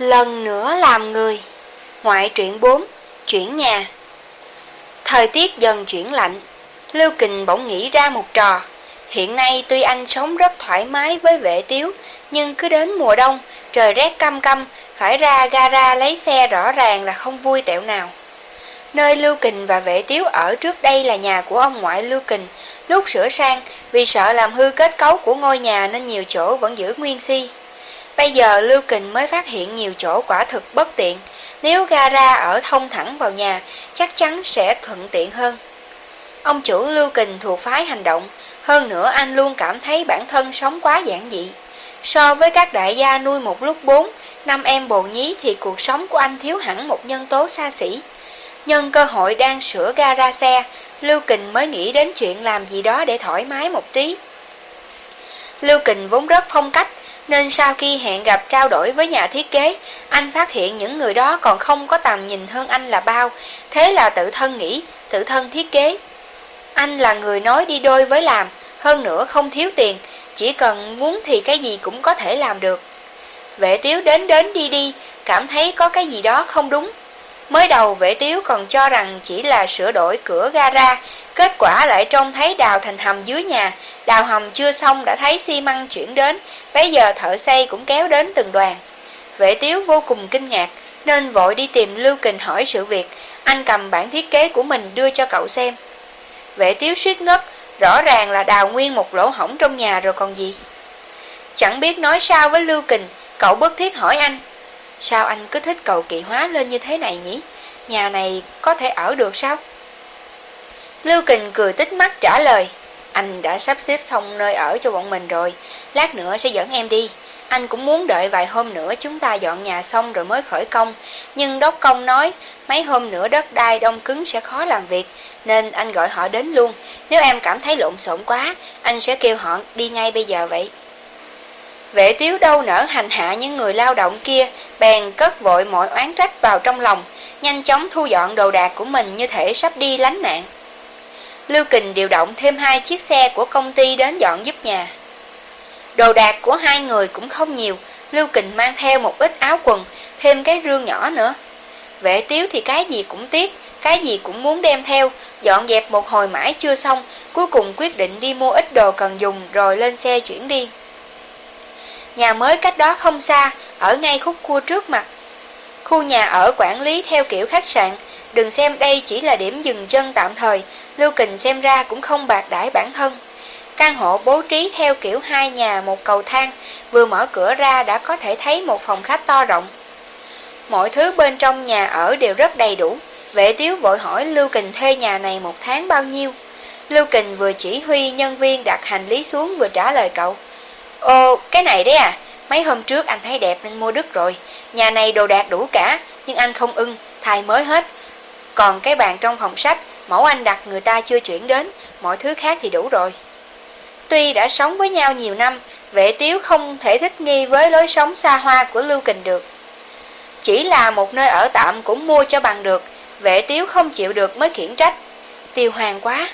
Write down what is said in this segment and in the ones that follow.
Lần nữa làm người. Ngoại truyện 4 Chuyển nhà. Thời tiết dần chuyển lạnh, Lưu Kình bỗng nghĩ ra một trò. Hiện nay tuy anh sống rất thoải mái với vệ tiếu, Nhưng cứ đến mùa đông, Trời rét căm căm Phải ra gara lấy xe rõ ràng là không vui tẹo nào. Nơi Lưu Kình và vệ tiếu ở trước đây là nhà của ông ngoại Lưu Kình. Lúc sửa sang, Vì sợ làm hư kết cấu của ngôi nhà Nên nhiều chỗ vẫn giữ nguyên si. Bây giờ Lưu Kình mới phát hiện nhiều chỗ quả thực bất tiện, nếu gara ở thông thẳng vào nhà, chắc chắn sẽ thuận tiện hơn. Ông chủ Lưu Kình thuộc phái hành động, hơn nữa anh luôn cảm thấy bản thân sống quá giản dị. So với các đại gia nuôi một lúc bốn, năm em bồ nhí thì cuộc sống của anh thiếu hẳn một nhân tố xa xỉ. Nhân cơ hội đang sửa gara xe, Lưu Kình mới nghĩ đến chuyện làm gì đó để thoải mái một tí. Lưu Kình vốn rất phong cách, nên sau khi hẹn gặp trao đổi với nhà thiết kế, anh phát hiện những người đó còn không có tầm nhìn hơn anh là bao, thế là tự thân nghĩ, tự thân thiết kế. Anh là người nói đi đôi với làm, hơn nữa không thiếu tiền, chỉ cần muốn thì cái gì cũng có thể làm được. Vệ tiếu đến đến đi đi, cảm thấy có cái gì đó không đúng. Mới đầu vệ tiếu còn cho rằng chỉ là sửa đổi cửa gara, kết quả lại trông thấy đào thành hầm dưới nhà, đào hầm chưa xong đã thấy xi măng chuyển đến, bây giờ thợ xây cũng kéo đến từng đoàn. Vệ tiếu vô cùng kinh ngạc, nên vội đi tìm Lưu Kình hỏi sự việc, anh cầm bản thiết kế của mình đưa cho cậu xem. Vệ tiếu suýt ngất, rõ ràng là đào nguyên một lỗ hổng trong nhà rồi còn gì. Chẳng biết nói sao với Lưu Kình, cậu bất thiết hỏi anh, Sao anh cứ thích cầu kỳ hóa lên như thế này nhỉ? Nhà này có thể ở được sao? Lưu Kình cười tích mắt trả lời. Anh đã sắp xếp xong nơi ở cho bọn mình rồi. Lát nữa sẽ dẫn em đi. Anh cũng muốn đợi vài hôm nữa chúng ta dọn nhà xong rồi mới khởi công. Nhưng đốc công nói mấy hôm nữa đất đai đông cứng sẽ khó làm việc. Nên anh gọi họ đến luôn. Nếu em cảm thấy lộn xộn quá, anh sẽ kêu họ đi ngay bây giờ vậy. Vệ tiếu đâu nở hành hạ những người lao động kia, bèn cất vội mọi oán trách vào trong lòng, nhanh chóng thu dọn đồ đạc của mình như thể sắp đi lánh nạn. Lưu Kình điều động thêm hai chiếc xe của công ty đến dọn giúp nhà. Đồ đạc của hai người cũng không nhiều, Lưu Kình mang theo một ít áo quần, thêm cái rương nhỏ nữa. Vệ tiếu thì cái gì cũng tiếc, cái gì cũng muốn đem theo, dọn dẹp một hồi mãi chưa xong, cuối cùng quyết định đi mua ít đồ cần dùng rồi lên xe chuyển đi. Nhà mới cách đó không xa, ở ngay khúc cua trước mặt. Khu nhà ở quản lý theo kiểu khách sạn, đừng xem đây chỉ là điểm dừng chân tạm thời, Lưu Kình xem ra cũng không bạc đãi bản thân. Căn hộ bố trí theo kiểu hai nhà một cầu thang, vừa mở cửa ra đã có thể thấy một phòng khách to rộng. Mọi thứ bên trong nhà ở đều rất đầy đủ, vệ tiếu vội hỏi Lưu Kình thuê nhà này một tháng bao nhiêu. Lưu Kình vừa chỉ huy nhân viên đặt hành lý xuống vừa trả lời cậu. Ồ, cái này đấy à, mấy hôm trước anh thấy đẹp nên mua đứt rồi. Nhà này đồ đạc đủ cả, nhưng anh không ưng, thay mới hết. Còn cái bàn trong phòng sách, mẫu anh đặt người ta chưa chuyển đến, mọi thứ khác thì đủ rồi. Tuy đã sống với nhau nhiều năm, vệ tiếu không thể thích nghi với lối sống xa hoa của Lưu Kình được. Chỉ là một nơi ở tạm cũng mua cho bằng được, vệ tiếu không chịu được mới khiển trách. Tiêu hoàng quá.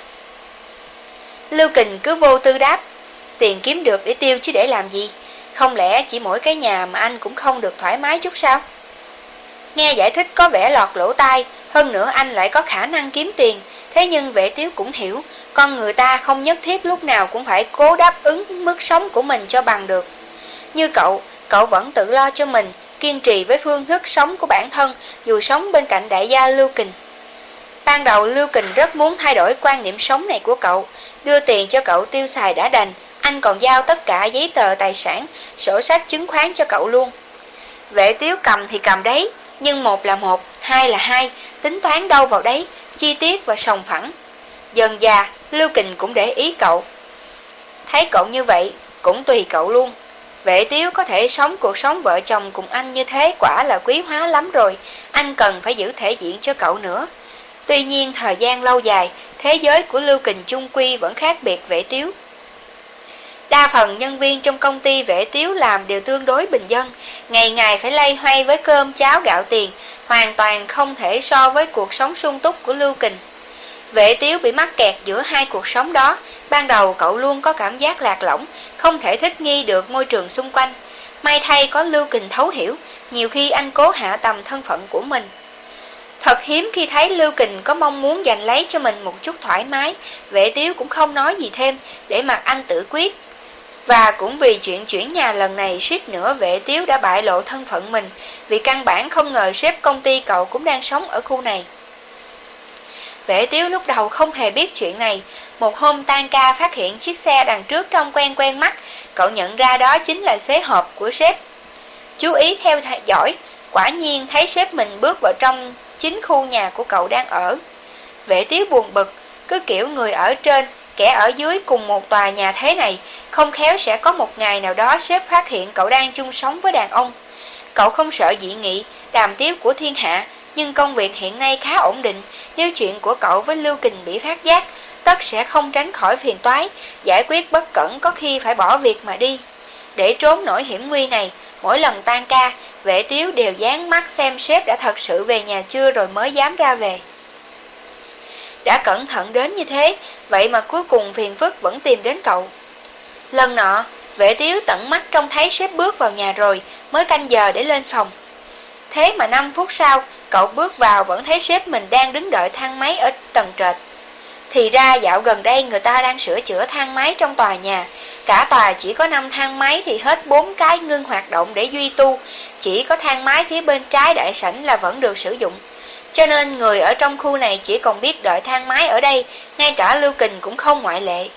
Lưu Kình cứ vô tư đáp, Tiền kiếm được để tiêu chứ để làm gì? Không lẽ chỉ mỗi cái nhà mà anh cũng không được thoải mái chút sao? Nghe giải thích có vẻ lọt lỗ tai Hơn nữa anh lại có khả năng kiếm tiền Thế nhưng vệ tiếu cũng hiểu Con người ta không nhất thiết lúc nào cũng phải cố đáp ứng mức sống của mình cho bằng được. Như cậu, cậu vẫn tự lo cho mình Kiên trì với phương thức sống của bản thân Dù sống bên cạnh đại gia Lưu Kình. Ban đầu Lưu Kình rất muốn thay đổi quan niệm sống này của cậu Đưa tiền cho cậu tiêu xài đã đành anh còn giao tất cả giấy tờ tài sản, sổ sách chứng khoán cho cậu luôn. Vệ tiếu cầm thì cầm đấy, nhưng một là một, hai là hai, tính toán đâu vào đấy, chi tiết và sòng phẳng. Dần già, Lưu Kình cũng để ý cậu. Thấy cậu như vậy, cũng tùy cậu luôn. Vệ tiếu có thể sống cuộc sống vợ chồng cùng anh như thế quả là quý hóa lắm rồi, anh cần phải giữ thể diện cho cậu nữa. Tuy nhiên thời gian lâu dài, thế giới của Lưu Kình trung quy vẫn khác biệt vệ tiếu. Đa phần nhân viên trong công ty vẽ tiếu làm đều tương đối bình dân, ngày ngày phải lay hoay với cơm cháo gạo tiền, hoàn toàn không thể so với cuộc sống sung túc của Lưu Kình. Vệ tiếu bị mắc kẹt giữa hai cuộc sống đó, ban đầu cậu luôn có cảm giác lạc lõng, không thể thích nghi được môi trường xung quanh. May thay có Lưu Kình thấu hiểu, nhiều khi anh cố hạ tầm thân phận của mình. Thật hiếm khi thấy Lưu Kình có mong muốn giành lấy cho mình một chút thoải mái, vệ tiếu cũng không nói gì thêm, để mặc anh tự quyết. Và cũng vì chuyện chuyển nhà lần này suýt nữa vệ tiếu đã bại lộ thân phận mình, vì căn bản không ngờ sếp công ty cậu cũng đang sống ở khu này. Vệ tiếu lúc đầu không hề biết chuyện này, một hôm tan ca phát hiện chiếc xe đằng trước trông quen quen mắt, cậu nhận ra đó chính là xế hộp của sếp. Chú ý theo dõi, quả nhiên thấy sếp mình bước vào trong chính khu nhà của cậu đang ở. Vệ tiếu buồn bực, cứ kiểu người ở trên, kẻ ở dưới cùng một tòa nhà thế này, không khéo sẽ có một ngày nào đó sếp phát hiện cậu đang chung sống với đàn ông. Cậu không sợ dị nghị, đàm tiếu của thiên hạ, nhưng công việc hiện nay khá ổn định, nếu chuyện của cậu với Lưu Kình bị phát giác, tất sẽ không tránh khỏi phiền toái, giải quyết bất cẩn có khi phải bỏ việc mà đi. Để trốn nổi hiểm nguy này, mỗi lần tan ca, vệ tiếu đều dán mắt xem sếp đã thật sự về nhà chưa rồi mới dám ra về. Đã cẩn thận đến như thế, vậy mà cuối cùng phiền phức vẫn tìm đến cậu. Lần nọ, vệ tiếu tận mắt trông thấy sếp bước vào nhà rồi, mới canh giờ để lên phòng. Thế mà 5 phút sau, cậu bước vào vẫn thấy sếp mình đang đứng đợi thang máy ở tầng trệt. Thì ra dạo gần đây người ta đang sửa chữa thang máy trong tòa nhà. Cả tòa chỉ có 5 thang máy thì hết 4 cái ngưng hoạt động để duy tu. Chỉ có thang máy phía bên trái đại sảnh là vẫn được sử dụng. Cho nên người ở trong khu này chỉ còn biết đợi thang máy ở đây, ngay cả Lưu Kình cũng không ngoại lệ.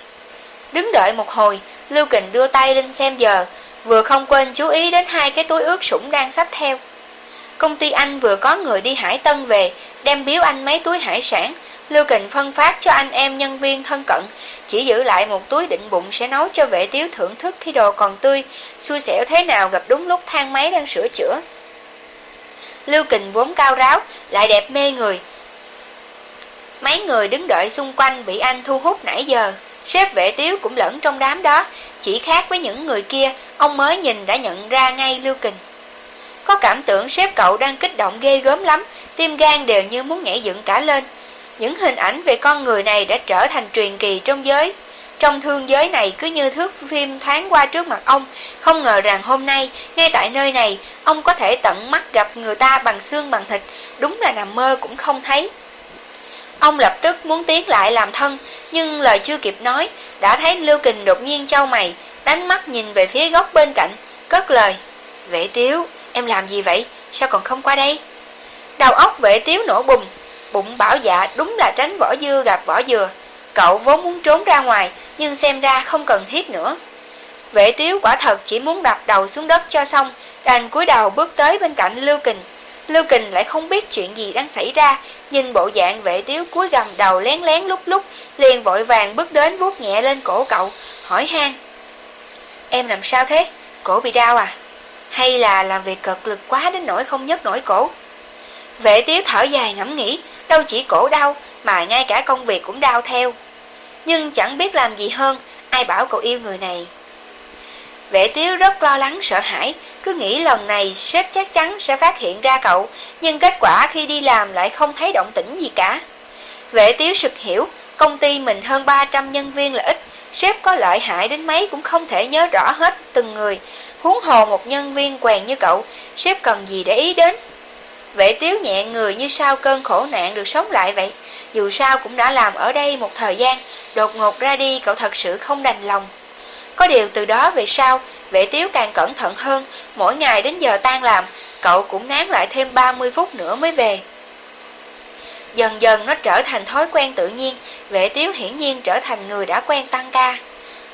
Đứng đợi một hồi, Lưu Kình đưa tay lên xem giờ, vừa không quên chú ý đến hai cái túi ướt sũng đang sách theo. Công ty anh vừa có người đi Hải Tân về, đem biếu anh mấy túi hải sản. Lưu Kình phân phát cho anh em nhân viên thân cận, chỉ giữ lại một túi định bụng sẽ nấu cho vệ tiếu thưởng thức khi đồ còn tươi, xui xẻo thế nào gặp đúng lúc thang máy đang sửa chữa. Lưu Kình vốn cao ráo, lại đẹp mê người. Mấy người đứng đợi xung quanh bị anh thu hút nãy giờ. Sếp vệ tiếu cũng lẫn trong đám đó, chỉ khác với những người kia, ông mới nhìn đã nhận ra ngay Lưu Kình. Có cảm tưởng sếp cậu đang kích động ghê gớm lắm, tim gan đều như muốn nhảy dựng cả lên. Những hình ảnh về con người này đã trở thành truyền kỳ trong giới. Trong thương giới này cứ như thước phim thoáng qua trước mặt ông, không ngờ rằng hôm nay, ngay tại nơi này, ông có thể tận mắt gặp người ta bằng xương bằng thịt, đúng là nằm mơ cũng không thấy. Ông lập tức muốn tiến lại làm thân, nhưng lời chưa kịp nói, đã thấy Lưu Kình đột nhiên trao mày, đánh mắt nhìn về phía góc bên cạnh, cất lời. Vệ tiếu, em làm gì vậy? Sao còn không qua đây? Đầu óc vệ tiếu nổ bùng, bụng bảo dạ đúng là tránh vỏ dưa gặp vỏ dừa. Cậu vốn muốn trốn ra ngoài, nhưng xem ra không cần thiết nữa. Vệ tiếu quả thật chỉ muốn đập đầu xuống đất cho xong, đành cúi đầu bước tới bên cạnh Lưu Kình. Lưu Kình lại không biết chuyện gì đang xảy ra, nhìn bộ dạng vệ tiếu cúi gầm đầu lén lén lúc lúc, liền vội vàng bước đến vuốt nhẹ lên cổ cậu, hỏi han. Em làm sao thế? Cổ bị đau à? Hay là làm việc cực lực quá đến nỗi không nhấc nổi cổ? Vệ tiếu thở dài ngẫm nghĩ, đâu chỉ cổ đau, mà ngay cả công việc cũng đau theo. Nhưng chẳng biết làm gì hơn, ai bảo cậu yêu người này. Vệ tiếu rất lo lắng sợ hãi, cứ nghĩ lần này sếp chắc chắn sẽ phát hiện ra cậu, nhưng kết quả khi đi làm lại không thấy động tĩnh gì cả. Vệ tiếu sực hiểu, công ty mình hơn 300 nhân viên là ít, sếp có lợi hại đến mấy cũng không thể nhớ rõ hết từng người, huống hồ một nhân viên quèn như cậu, sếp cần gì để ý đến. Vệ tiếu nhẹ người như sau cơn khổ nạn được sống lại vậy, dù sao cũng đã làm ở đây một thời gian, đột ngột ra đi cậu thật sự không đành lòng. Có điều từ đó về sau, vệ tiếu càng cẩn thận hơn, mỗi ngày đến giờ tan làm, cậu cũng nán lại thêm 30 phút nữa mới về. Dần dần nó trở thành thói quen tự nhiên, vệ tiếu hiển nhiên trở thành người đã quen tăng ca.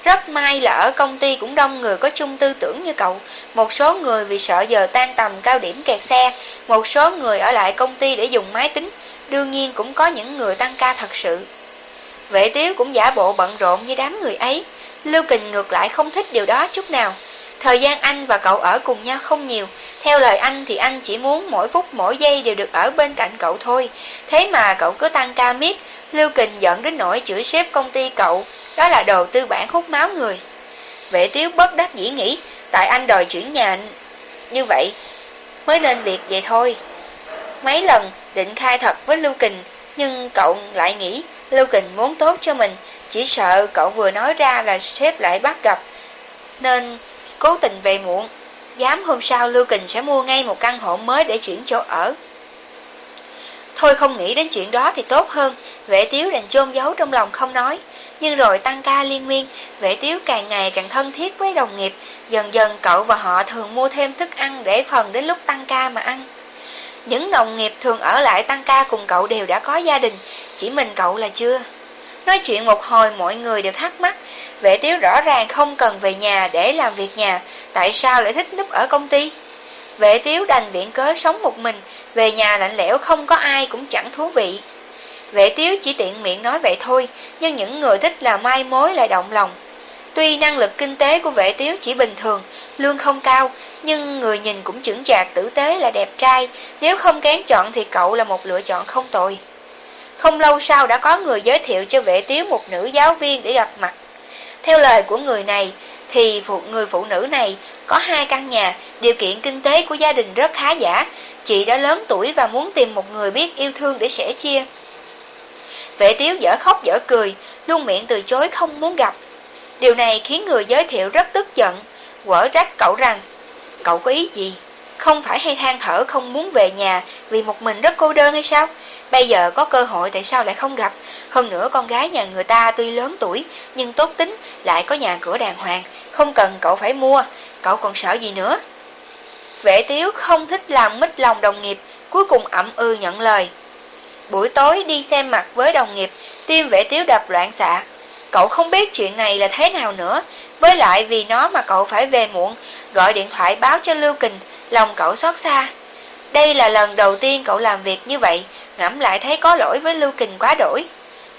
Rất may là ở công ty cũng đông người có chung tư tưởng như cậu, một số người vì sợ giờ tan tầm cao điểm kẹt xe, một số người ở lại công ty để dùng máy tính, đương nhiên cũng có những người tăng ca thật sự. Vệ tiếu cũng giả bộ bận rộn như đám người ấy, Lưu Kình ngược lại không thích điều đó chút nào. Thời gian anh và cậu ở cùng nhau không nhiều, theo lời anh thì anh chỉ muốn mỗi phút mỗi giây đều được ở bên cạnh cậu thôi. Thế mà cậu cứ tăng ca miết, Lưu Kình giận đến nỗi chửi sếp công ty cậu, đó là đồ tư bản hút máu người. Vệ tiếu bất đắc dĩ nghĩ, tại anh đòi chuyển nhà như vậy, mới nên việc vậy thôi. Mấy lần định khai thật với Lưu Kình, nhưng cậu lại nghĩ Lưu Kình muốn tốt cho mình, chỉ sợ cậu vừa nói ra là sếp lại bắt gặp, nên cố tình về muộn. dám hôm sau Lưu Kình sẽ mua ngay một căn hộ mới để chuyển chỗ ở. Thôi không nghĩ đến chuyện đó thì tốt hơn, vệ tiếu đành chôn giấu trong lòng không nói. Nhưng rồi tăng ca liên miên, vệ tiếu càng ngày càng thân thiết với đồng nghiệp, dần dần cậu và họ thường mua thêm thức ăn để phần đến lúc tăng ca mà ăn. Những đồng nghiệp thường ở lại tăng ca cùng cậu đều đã có gia đình, chỉ mình cậu là chưa. Nói chuyện một hồi mọi người đều thắc mắc, vệ tiếu rõ ràng không cần về nhà để làm việc nhà, tại sao lại thích núp ở công ty? Vệ tiếu đành viện cớ sống một mình, về nhà lạnh lẽo không có ai cũng chẳng thú vị. Vệ tiếu chỉ tiện miệng nói vậy thôi, nhưng những người thích là mai mối lại động lòng. Tuy năng lực kinh tế của vệ tiếu chỉ bình thường, lương không cao, nhưng người nhìn cũng chững chạc tử tế là đẹp trai, nếu không kén chọn thì cậu là một lựa chọn không tồi. Không lâu sau đã có người giới thiệu cho vệ tiếu một nữ giáo viên để gặp mặt. Theo lời của người này, thì phụ, người phụ nữ này có hai căn nhà, điều kiện kinh tế của gia đình rất khá giả. Chị đã lớn tuổi và muốn tìm một người biết yêu thương để sẻ chia. Vệ tiếu dở khóc dở cười, luôn miệng từ chối không muốn gặp. Điều này khiến người giới thiệu rất tức giận, quở trách cậu rằng, cậu có ý gì? Không phải hay than thở không muốn về nhà vì một mình rất cô đơn hay sao? Bây giờ có cơ hội tại sao lại không gặp? Hơn nữa con gái nhà người ta tuy lớn tuổi nhưng tốt tính, lại có nhà cửa đàng hoàng, không cần cậu phải mua, cậu còn sợ gì nữa? Vệ tiếu không thích làm mít lòng đồng nghiệp, cuối cùng ậm ư nhận lời. Buổi tối đi xem mặt với đồng nghiệp, tim vệ tiếu đập loạn xạ. Cậu không biết chuyện này là thế nào nữa, với lại vì nó mà cậu phải về muộn, gọi điện thoại báo cho Lưu Kình, lòng cậu xót xa. Đây là lần đầu tiên cậu làm việc như vậy, ngẫm lại thấy có lỗi với Lưu Kình quá đổi.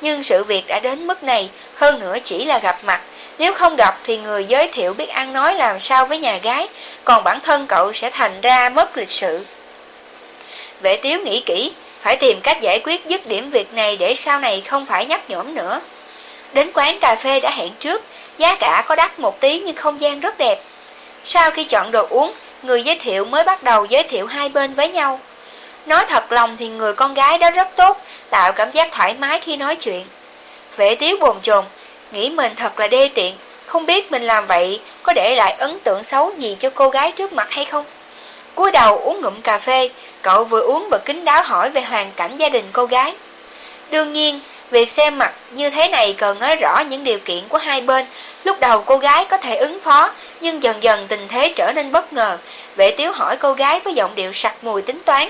Nhưng sự việc đã đến mức này, hơn nữa chỉ là gặp mặt. Nếu không gặp thì người giới thiệu biết ăn nói làm sao với nhà gái, còn bản thân cậu sẽ thành ra mất lịch sự. Vệ tiếu nghĩ kỹ, phải tìm cách giải quyết dứt điểm việc này để sau này không phải nhấp nhổm nữa. Đến quán cà phê đã hẹn trước, giá cả có đắt một tí nhưng không gian rất đẹp. Sau khi chọn đồ uống, người giới thiệu mới bắt đầu giới thiệu hai bên với nhau. Nói thật lòng thì người con gái đó rất tốt, tạo cảm giác thoải mái khi nói chuyện. Vệ tiếu bồn chồn, nghĩ mình thật là đê tiện, không biết mình làm vậy có để lại ấn tượng xấu gì cho cô gái trước mặt hay không. cúi đầu uống ngụm cà phê, cậu vừa uống vừa kính đáo hỏi về hoàn cảnh gia đình cô gái. Đương nhiên, Việc xem mặt như thế này cần nói rõ những điều kiện của hai bên. Lúc đầu cô gái có thể ứng phó, nhưng dần dần tình thế trở nên bất ngờ. Vệ tiếu hỏi cô gái với giọng điệu sặc mùi tính toán.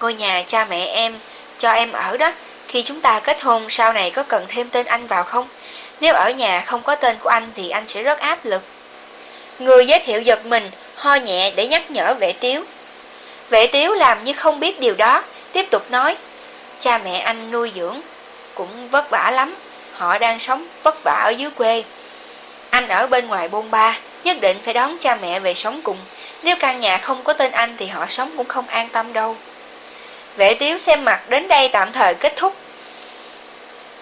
Ngôi nhà cha mẹ em, cho em ở đó, khi chúng ta kết hôn sau này có cần thêm tên anh vào không? Nếu ở nhà không có tên của anh thì anh sẽ rất áp lực. Người giới thiệu giật mình, ho nhẹ để nhắc nhở vệ tiếu. Vệ tiếu làm như không biết điều đó, tiếp tục nói. Cha mẹ anh nuôi dưỡng cũng vất vả lắm, họ đang sống vất vả ở dưới quê. Anh ở bên ngoài bôn ba, nhất định phải đón cha mẹ về sống cùng. Nếu căn nhà không có tên anh thì họ sống cũng không an tâm đâu. Vệ tiếu xem mặt đến đây tạm thời kết thúc.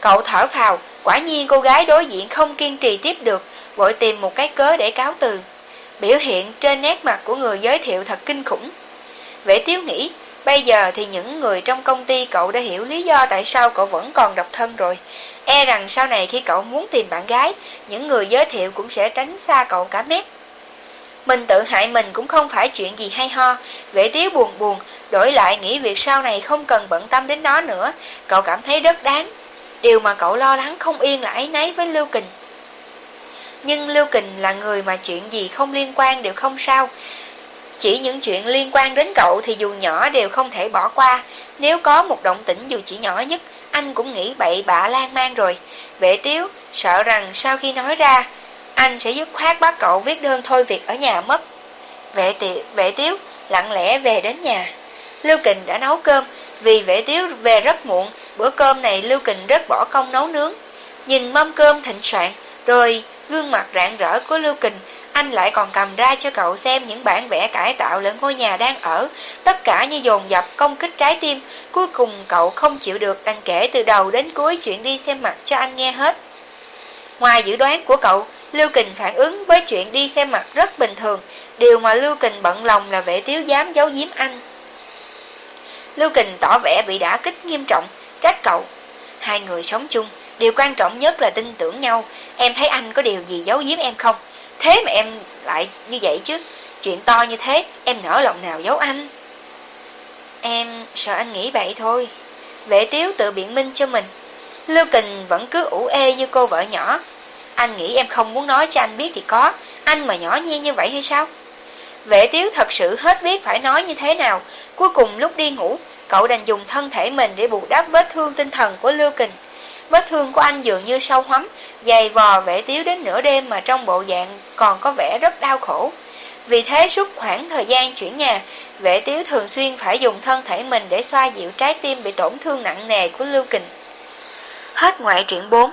Cậu thở phào, quả nhiên cô gái đối diện không kiên trì tiếp được, vội tìm một cái cớ để cáo từ. Biểu hiện trên nét mặt của người giới thiệu thật kinh khủng. Vệ tiếu nghĩ, Bây giờ thì những người trong công ty cậu đã hiểu lý do tại sao cậu vẫn còn độc thân rồi. E rằng sau này khi cậu muốn tìm bạn gái, những người giới thiệu cũng sẽ tránh xa cậu cả mét. Mình tự hại mình cũng không phải chuyện gì hay ho, vệ tiếu buồn buồn, đổi lại nghĩ việc sau này không cần bận tâm đến nó nữa, cậu cảm thấy rất đáng. Điều mà cậu lo lắng không yên là ấy nấy với Lưu Kình. Nhưng Lưu Kình là người mà chuyện gì không liên quan đều không sao, chỉ những chuyện liên quan đến cậu thì dù nhỏ đều không thể bỏ qua. Nếu có một động tĩnh dù chỉ nhỏ nhất, anh cũng nghĩ bậy bạ lan man rồi. Vệ tiếu, sợ rằng sau khi nói ra, anh sẽ dứt khoát bắt cậu viết đơn thôi việc ở nhà mất. Vệ, tiệu, vệ tiếu lặng lẽ về đến nhà. Lưu Kình đã nấu cơm, vì vệ tiếu về rất muộn, bữa cơm này Lưu Kình rất bỏ công nấu nướng. Nhìn mâm cơm thịnh soạn, rồi gương mặt rạng rỡ của Lưu Kình, anh lại còn cầm ra cho cậu xem những bản vẽ cải tạo lẫn ngôi nhà đang ở, tất cả như dồn dập công kích trái tim, cuối cùng cậu không chịu được đành kể từ đầu đến cuối chuyện đi xem mặt cho anh nghe hết. Ngoài dự đoán của cậu, Lưu Kình phản ứng với chuyện đi xem mặt rất bình thường, điều mà Lưu Kình bận lòng là vệ tiếu dám giấu giếm anh. Lưu Kình tỏ vẻ bị đả kích nghiêm trọng, trách cậu. Hai người sống chung, điều quan trọng nhất là tin tưởng nhau, em thấy anh có điều gì giấu giếm em không? thế mà em lại như vậy chứ, chuyện to như thế, em nở lòng nào giấu anh. Em sợ anh nghĩ vậy thôi. Vệ tiếu tự biện minh cho mình. Lưu Kình vẫn cứ ủ ê như cô vợ nhỏ. Anh nghĩ em không muốn nói cho anh biết thì có, anh mà nhỏ nhi như vậy hay sao? Vệ tiếu thật sự hết biết phải nói như thế nào. Cuối cùng lúc đi ngủ, cậu đành dùng thân thể mình để bù đắp vết thương tinh thần của Lưu Kình. Vết thương của anh dường như sâu hắm, dày vò vẽ tiếu đến nửa đêm mà trong bộ dạng còn có vẻ rất đau khổ. Vì thế suốt khoảng thời gian chuyển nhà, vệ tiếu thường xuyên phải dùng thân thể mình để xoa dịu trái tim bị tổn thương nặng nề của Lưu Kình. Hết ngoại truyện 4